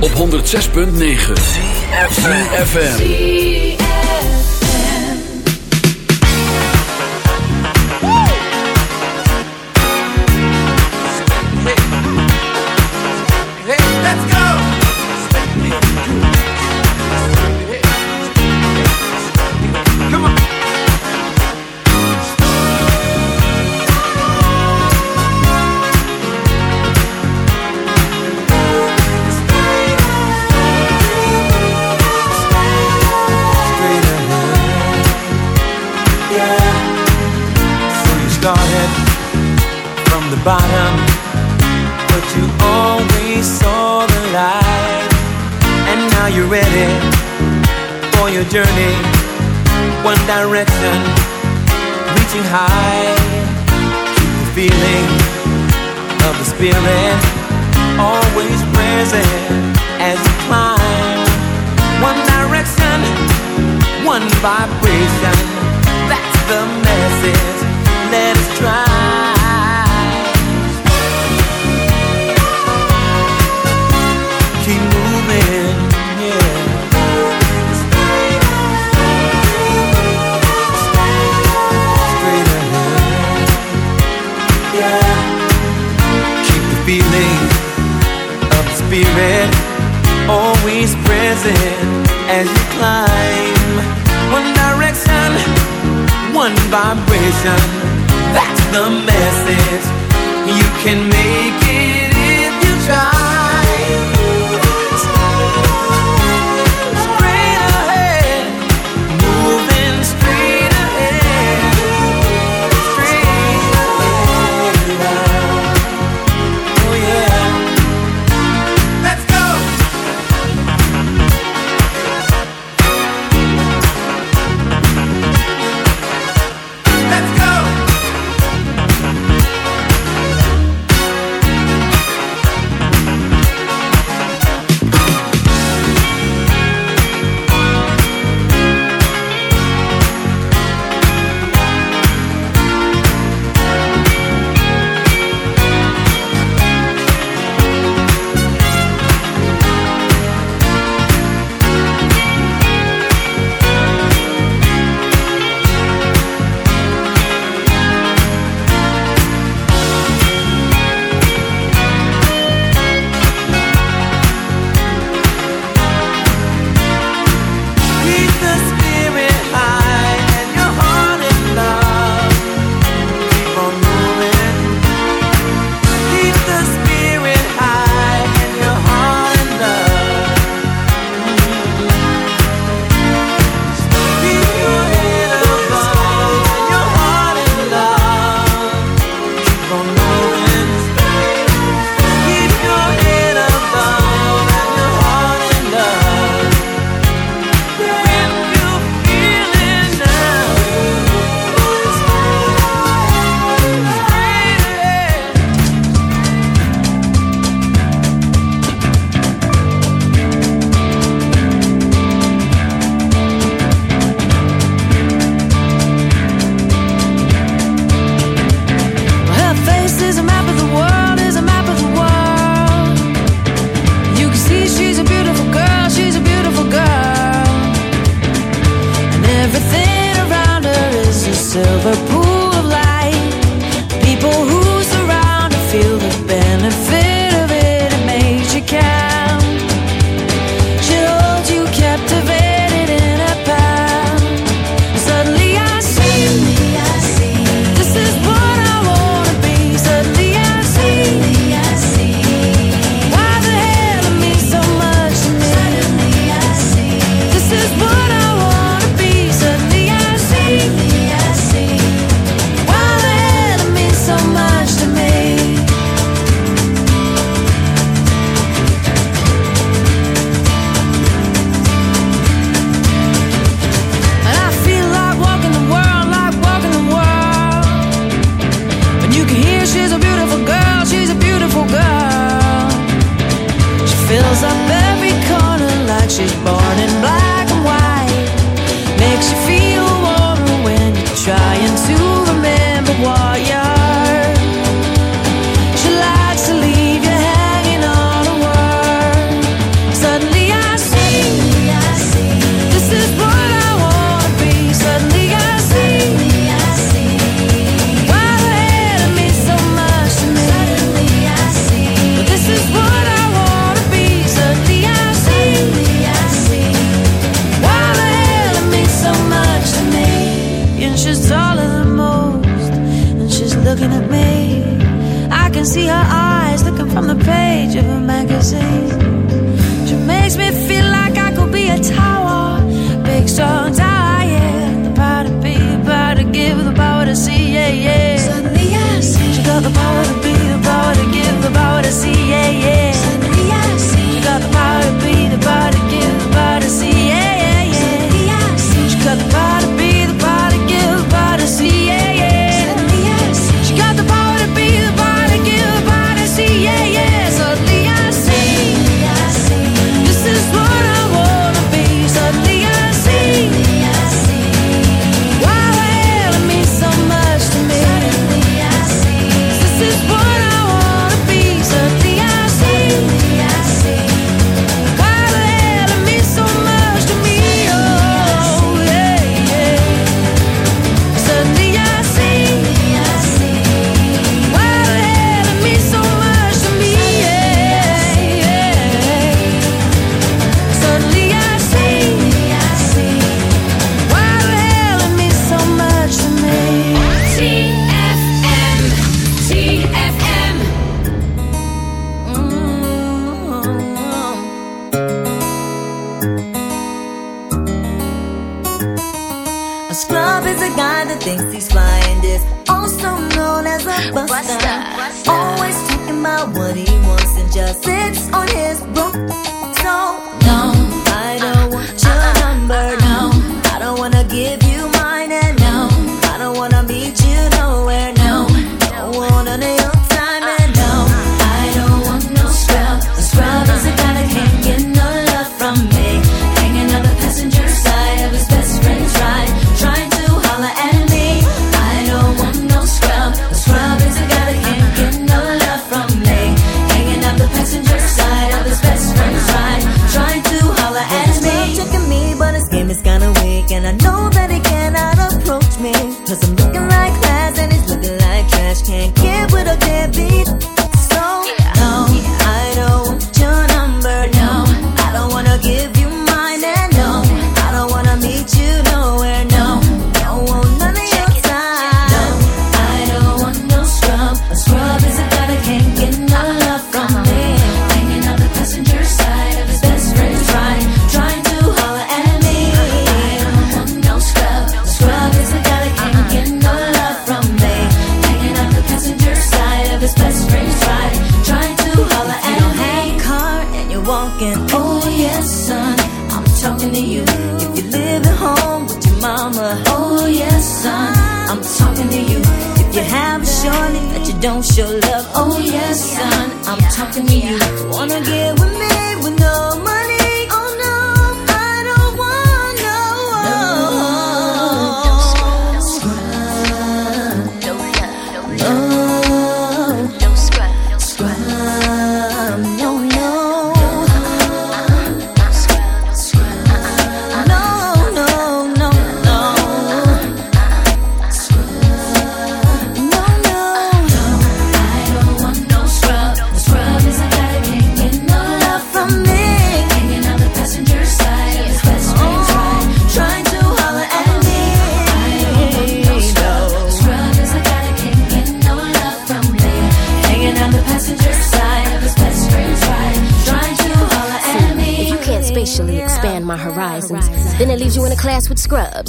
Op 106.9 FM. journey, one direction, reaching high. Keep the feeling of the spirit always present as you climb. One direction, one vibration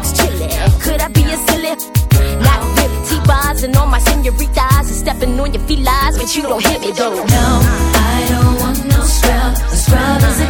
legs chilly. Could I be a silly? Not really. T-bars and all my senoritas and stepping on your feet lies, but you don't hit me though. No, I don't want no scrub. The scrub is a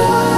love.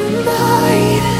tonight.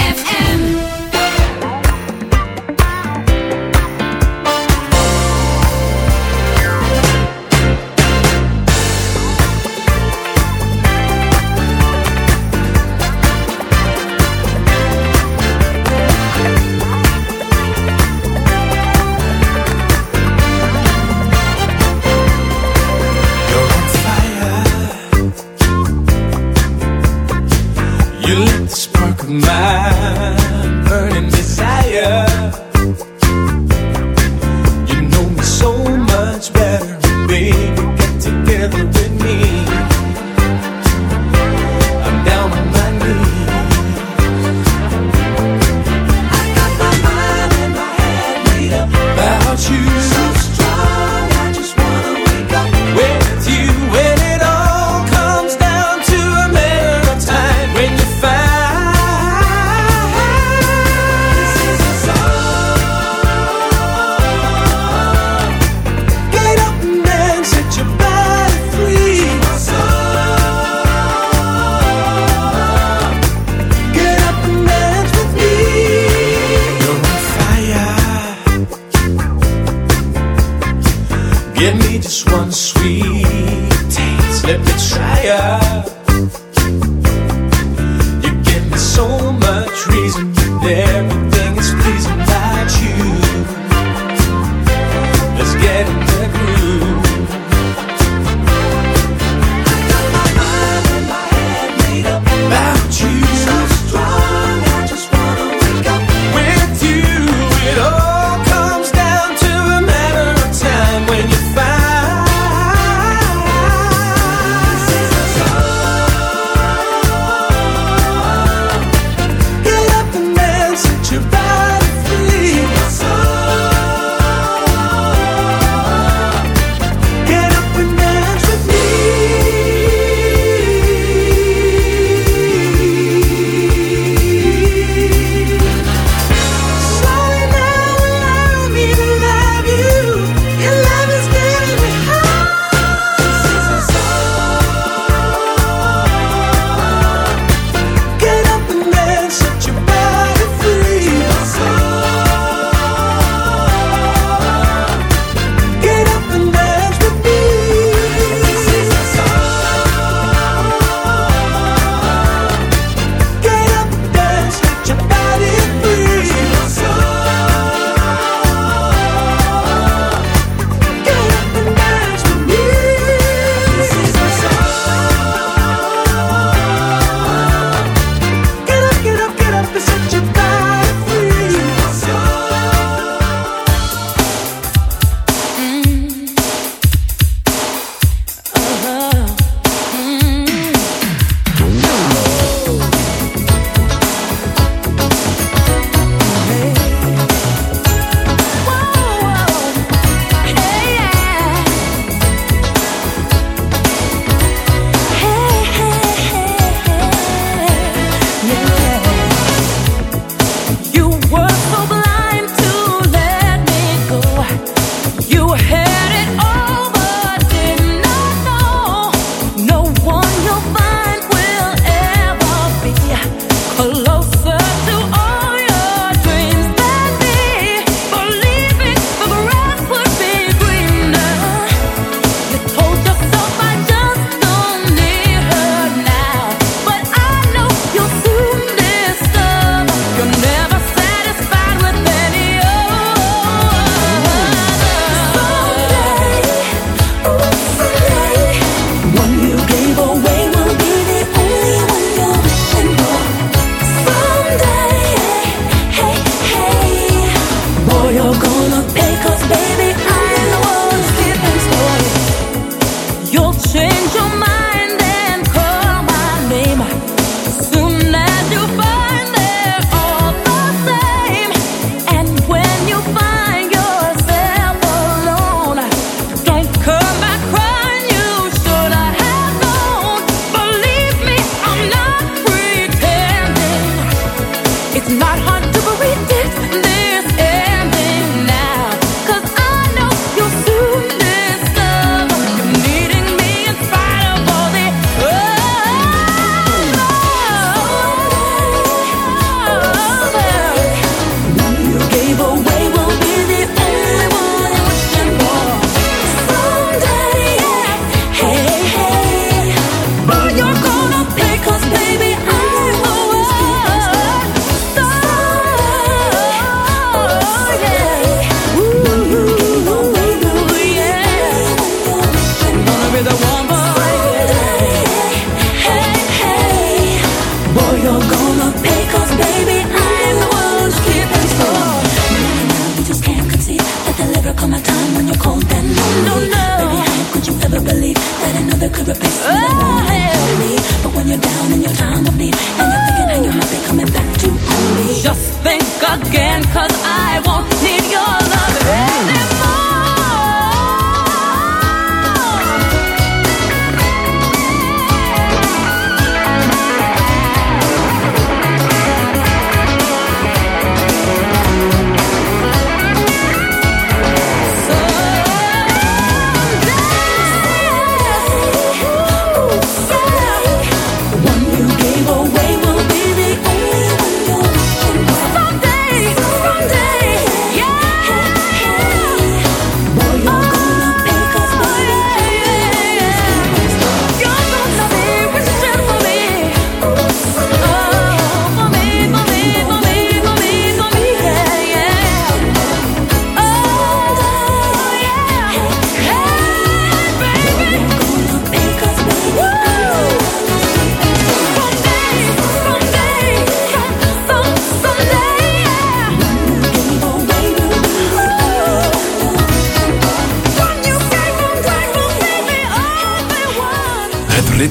It's not hard.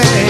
understand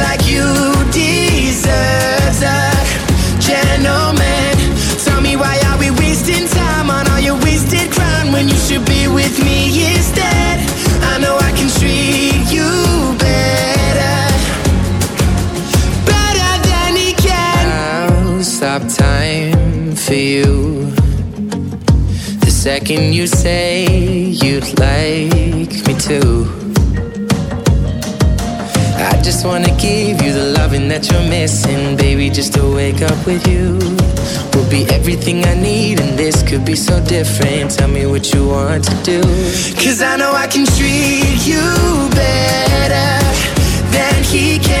with me instead. I know I can treat you better, better than he can. I'll stop time for you. The second you say you'd like me to. I just wanna give you the loving that you're missing, baby, just to wake up with you. We'll be everything I need, and this could be so different. Tell me what you want to do. Cause I know I can treat you better than he can.